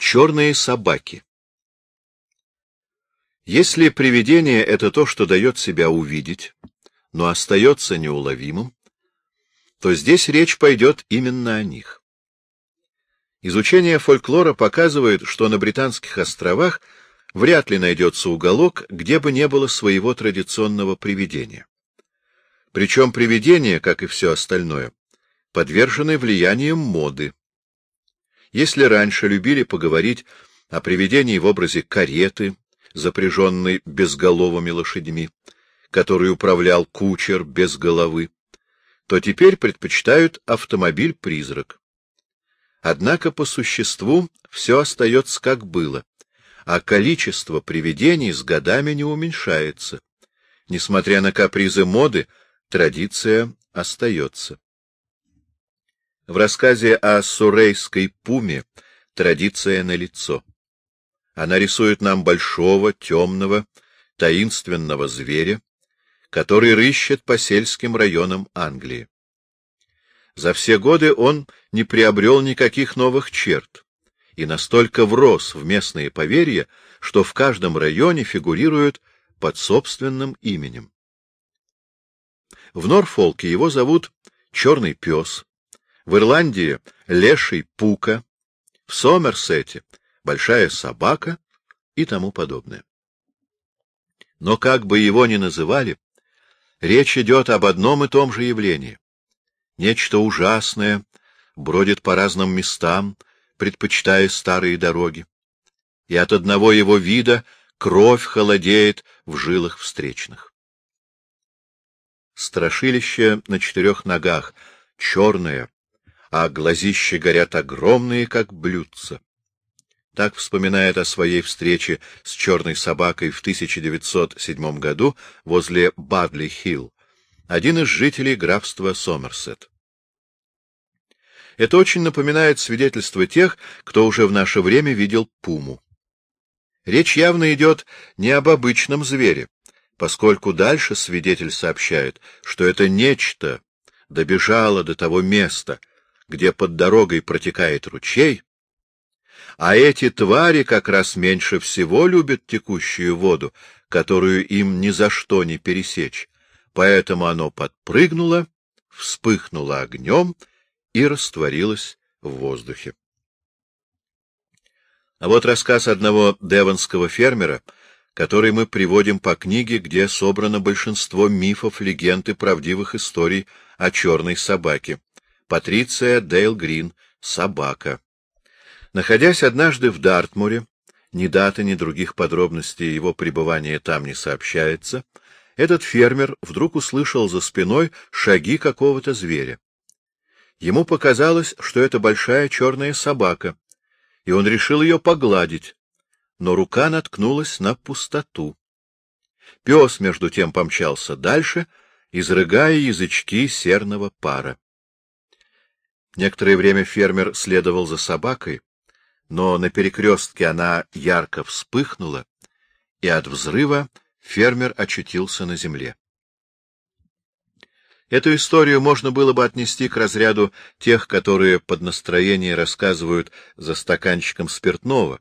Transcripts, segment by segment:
Черные собаки Если привидение — это то, что дает себя увидеть, но остается неуловимым, то здесь речь пойдет именно о них. Изучение фольклора показывает, что на Британских островах вряд ли найдется уголок, где бы не было своего традиционного привидения. Причем привидения, как и все остальное, подвержены влиянием моды. Если раньше любили поговорить о привидении в образе кареты, запряженной безголовыми лошадьми, который управлял кучер без головы, то теперь предпочитают автомобиль-призрак. Однако по существу все остается как было, а количество привидений с годами не уменьшается. Несмотря на капризы моды, традиция остается. В рассказе о сурейской пуме традиция налицо. Она рисует нам большого, темного, таинственного зверя, который рыщет по сельским районам Англии. За все годы он не приобрел никаких новых черт и настолько врос в местные поверья, что в каждом районе фигурирует под собственным именем. В Норфолке его зовут Черный пес, в Ирландии — Леший Пука, в Сомерсете — Большая собака и тому подобное. Но как бы его ни называли, Речь идет об одном и том же явлении. Нечто ужасное бродит по разным местам, предпочитая старые дороги. И от одного его вида кровь холодеет в жилах встречных. Страшилище на четырех ногах, черное, а глазища горят огромные, как блюдца. Так вспоминает о своей встрече с черной собакой в 1907 году возле Бадли-Хилл, один из жителей графства Сомерсет. Это очень напоминает свидетельство тех, кто уже в наше время видел пуму. Речь явно идет не об обычном звере, поскольку дальше свидетель сообщает, что это нечто добежало до того места, где под дорогой протекает ручей, а эти твари как раз меньше всего любят текущую воду, которую им ни за что не пересечь. Поэтому оно подпрыгнуло, вспыхнуло огнем и растворилось в воздухе. А вот рассказ одного девонского фермера, который мы приводим по книге, где собрано большинство мифов, легенд и правдивых историй о черной собаке. Патриция Дейл Грин «Собака». Находясь однажды в Дартмуре, ни даты, ни других подробностей его пребывания там не сообщается, этот фермер вдруг услышал за спиной шаги какого-то зверя. Ему показалось, что это большая черная собака, и он решил ее погладить, но рука наткнулась на пустоту. Пес, между тем, помчался дальше, изрыгая язычки серного пара. Некоторое время фермер следовал за собакой, но на перекрестке она ярко вспыхнула, и от взрыва фермер очутился на земле. Эту историю можно было бы отнести к разряду тех, которые под настроение рассказывают за стаканчиком спиртного.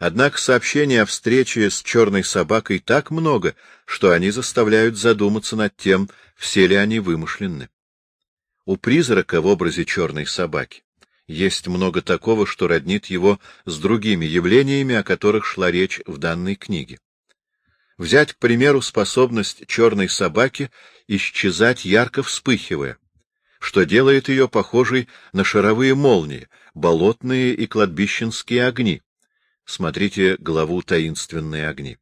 Однако сообщений о встрече с черной собакой так много, что они заставляют задуматься над тем, все ли они вымышленны. У призрака в образе черной собаки есть много такого, что роднит его с другими явлениями, о которых шла речь в данной книге. Взять, к примеру, способность черной собаки исчезать ярко вспыхивая, что делает ее похожей на шаровые молнии, болотные и кладбищенские огни. Смотрите главу «Таинственные огни».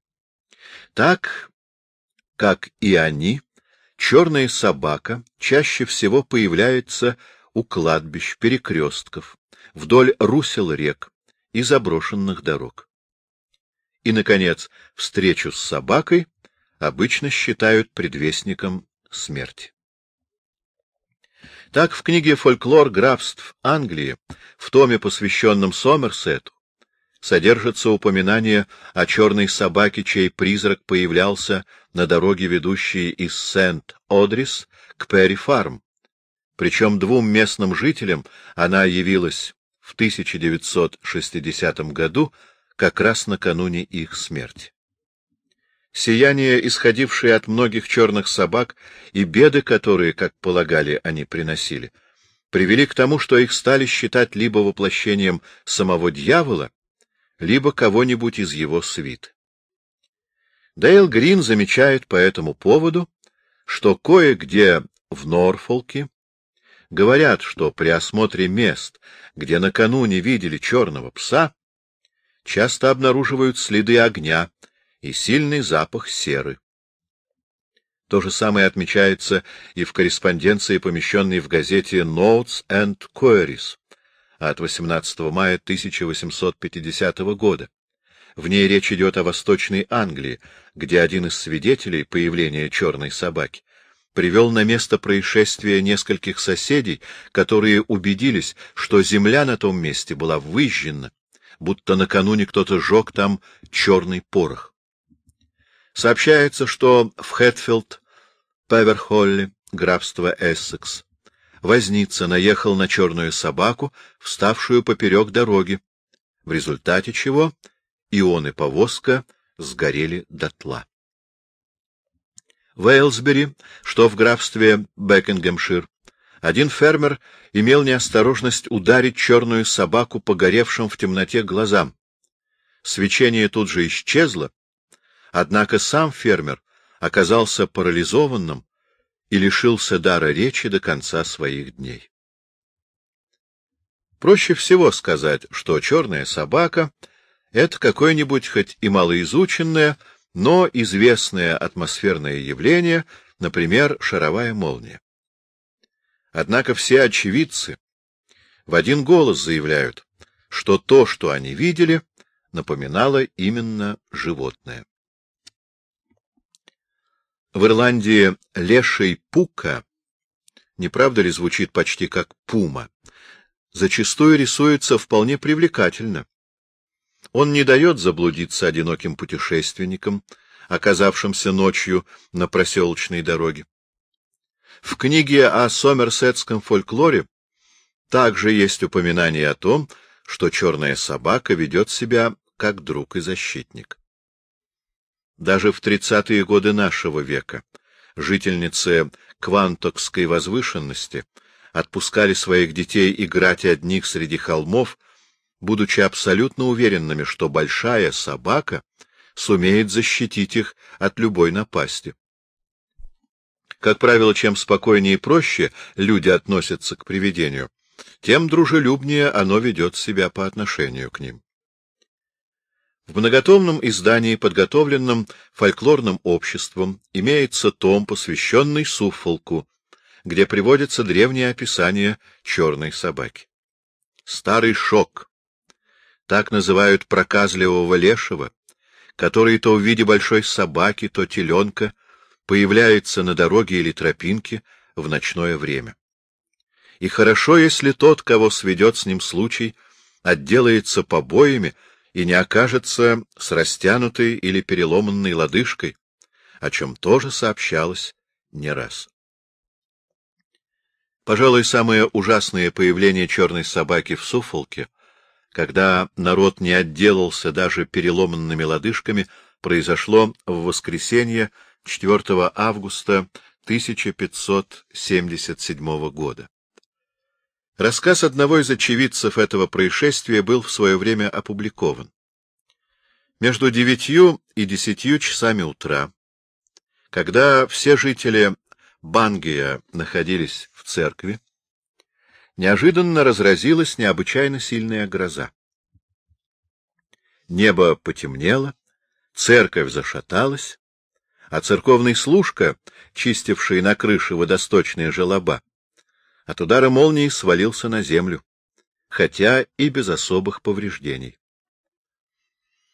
Так, как и они, черная собака чаще всего появляется у кладбищ, перекрестков, вдоль русел рек и заброшенных дорог. И, наконец, встречу с собакой обычно считают предвестником смерти. Так в книге «Фольклор графств Англии», в томе, посвященном Сомерсету, содержится упоминание о черной собаке, чей призрак появлялся на дороге, ведущей из Сент-Одрис к Перри-Фарм, причем двум местным жителям она явилась в 1960 году, как раз накануне их смерти. Сияние, исходившее от многих черных собак, и беды, которые, как полагали, они приносили, привели к тому, что их стали считать либо воплощением самого дьявола, либо кого-нибудь из его свит. Дейл Грин замечает по этому поводу, что кое-где в Норфолке говорят, что при осмотре мест, где накануне видели черного пса, часто обнаруживают следы огня и сильный запах серы. То же самое отмечается и в корреспонденции, помещенной в газете Notes and Queries от 18 мая 1850 года. В ней речь идет о Восточной Англии, где один из свидетелей появления черной собаки привел на место происшествия нескольких соседей, которые убедились, что земля на том месте была выжжена, будто накануне кто-то жег там черный порох. Сообщается, что в Хэтфилд, Певерхолле, графство Эссекс, возница наехал на черную собаку, вставшую поперек дороги, в результате чего и он, и повозка сгорели дотла. В Эйлсбери, что в графстве Бекингемшир, один фермер имел неосторожность ударить черную собаку погоревшим в темноте глазам. Свечение тут же исчезло, однако сам фермер оказался парализованным и лишился дара речи до конца своих дней. Проще всего сказать, что черная собака — это какое-нибудь хоть и малоизученное, но известное атмосферное явление, например, шаровая молния. Однако все очевидцы в один голос заявляют, что то, что они видели, напоминало именно животное. В Ирландии леший пука, не правда ли звучит почти как пума, зачастую рисуется вполне привлекательно. Он не дает заблудиться одиноким путешественникам, оказавшимся ночью на проселочной дороге. В книге о сомерсетском фольклоре также есть упоминание о том, что черная собака ведет себя как друг и защитник. Даже в тридцатые годы нашего века жительницы Квантокской возвышенности отпускали своих детей играть одних среди холмов, будучи абсолютно уверенными, что большая собака сумеет защитить их от любой напасти. Как правило, чем спокойнее и проще люди относятся к привидению, тем дружелюбнее оно ведет себя по отношению к ним. В многотомном издании, подготовленном фольклорным обществом, имеется том, посвященный Суффолку, где приводится древнее описание черной собаки. Старый шок так называют проказливого лешего, который то в виде большой собаки, то теленка появляется на дороге или тропинке в ночное время. И хорошо, если тот, кого сведет с ним случай, отделается побоями и не окажется с растянутой или переломанной лодыжкой, о чем тоже сообщалось не раз. Пожалуй, самое ужасное появление черной собаки в Суфолке когда народ не отделался даже переломанными лодыжками, произошло в воскресенье 4 августа 1577 года. Рассказ одного из очевидцев этого происшествия был в свое время опубликован. Между девятью и десятью часами утра, когда все жители Бангия находились в церкви, неожиданно разразилась необычайно сильная гроза. Небо потемнело, церковь зашаталась, а церковный служка, чистивший на крыше водосточные желоба, от удара молнии свалился на землю, хотя и без особых повреждений.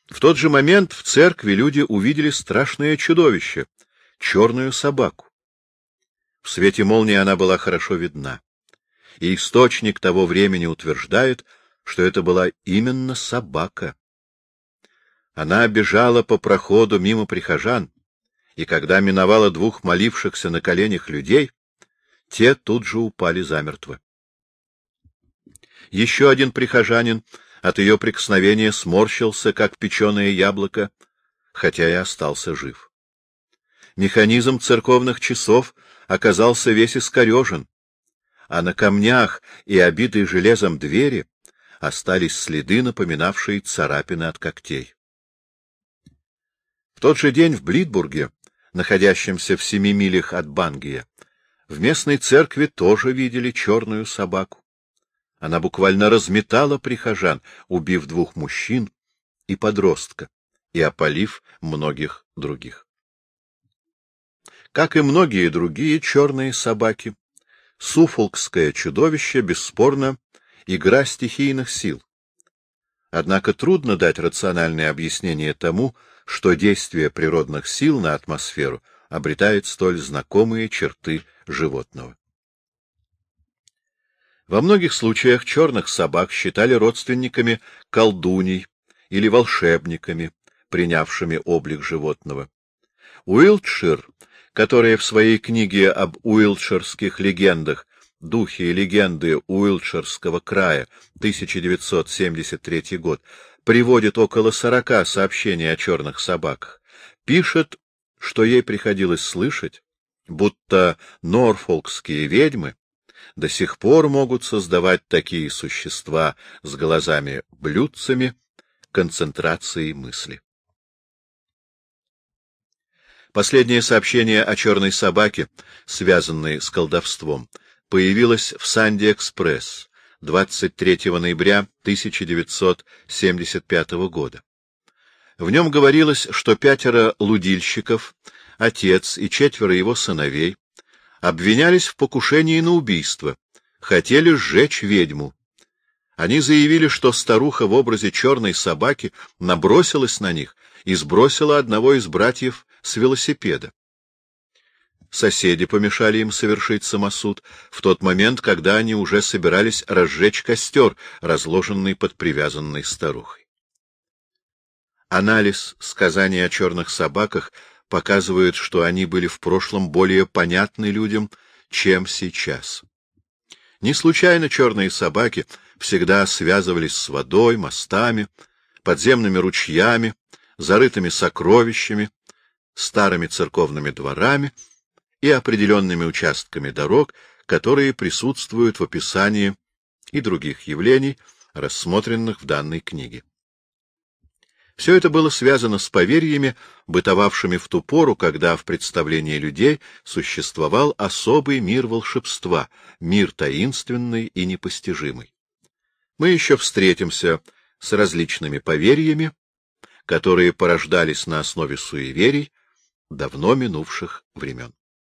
В тот же момент в церкви люди увидели страшное чудовище — черную собаку. В свете молнии она была хорошо видна и источник того времени утверждает, что это была именно собака. Она бежала по проходу мимо прихожан, и когда миновала двух молившихся на коленях людей, те тут же упали замертво. Еще один прихожанин от ее прикосновения сморщился, как печеное яблоко, хотя и остался жив. Механизм церковных часов оказался весь искорежен, а на камнях и обитой железом двери остались следы, напоминавшие царапины от когтей. В тот же день в Блитбурге, находящемся в семи милях от Бангия, в местной церкви тоже видели черную собаку. Она буквально разметала прихожан, убив двух мужчин и подростка, и опалив многих других. Как и многие другие черные собаки, суфолкское чудовище, бесспорно, игра стихийных сил. Однако трудно дать рациональное объяснение тому, что действие природных сил на атмосферу обретает столь знакомые черты животного. Во многих случаях черных собак считали родственниками колдуней или волшебниками, принявшими облик животного. Уилтшир, которая в своей книге об уилтширских легендах «Духи и легенды Уилтширского края» 1973 год, приводит около сорока сообщений о черных собаках, пишет, что ей приходилось слышать, будто норфолкские ведьмы до сих пор могут создавать такие существа с глазами-блюдцами, концентрацией мысли. Последнее сообщение о черной собаке, связанной с колдовством, появилось в «Санди-экспресс» 23 ноября 1975 года. В нем говорилось, что пятеро лудильщиков, отец и четверо его сыновей обвинялись в покушении на убийство, хотели сжечь ведьму. Они заявили, что старуха в образе черной собаки набросилась на них и сбросила одного из братьев с велосипеда. Соседи помешали им совершить самосуд в тот момент, когда они уже собирались разжечь костер, разложенный под привязанной старухой. Анализ сказаний о черных собаках показывает, что они были в прошлом более понятны людям, чем сейчас. Не случайно черные собаки всегда связывались с водой, мостами, подземными ручьями, зарытыми сокровищами, старыми церковными дворами и определенными участками дорог, которые присутствуют в описании и других явлений, рассмотренных в данной книге. Все это было связано с поверьями, бытовавшими в ту пору, когда в представлении людей существовал особый мир волшебства, мир таинственный и непостижимый. Мы еще встретимся с различными поверьями, которые порождались на основе суеверий давно минувших времен.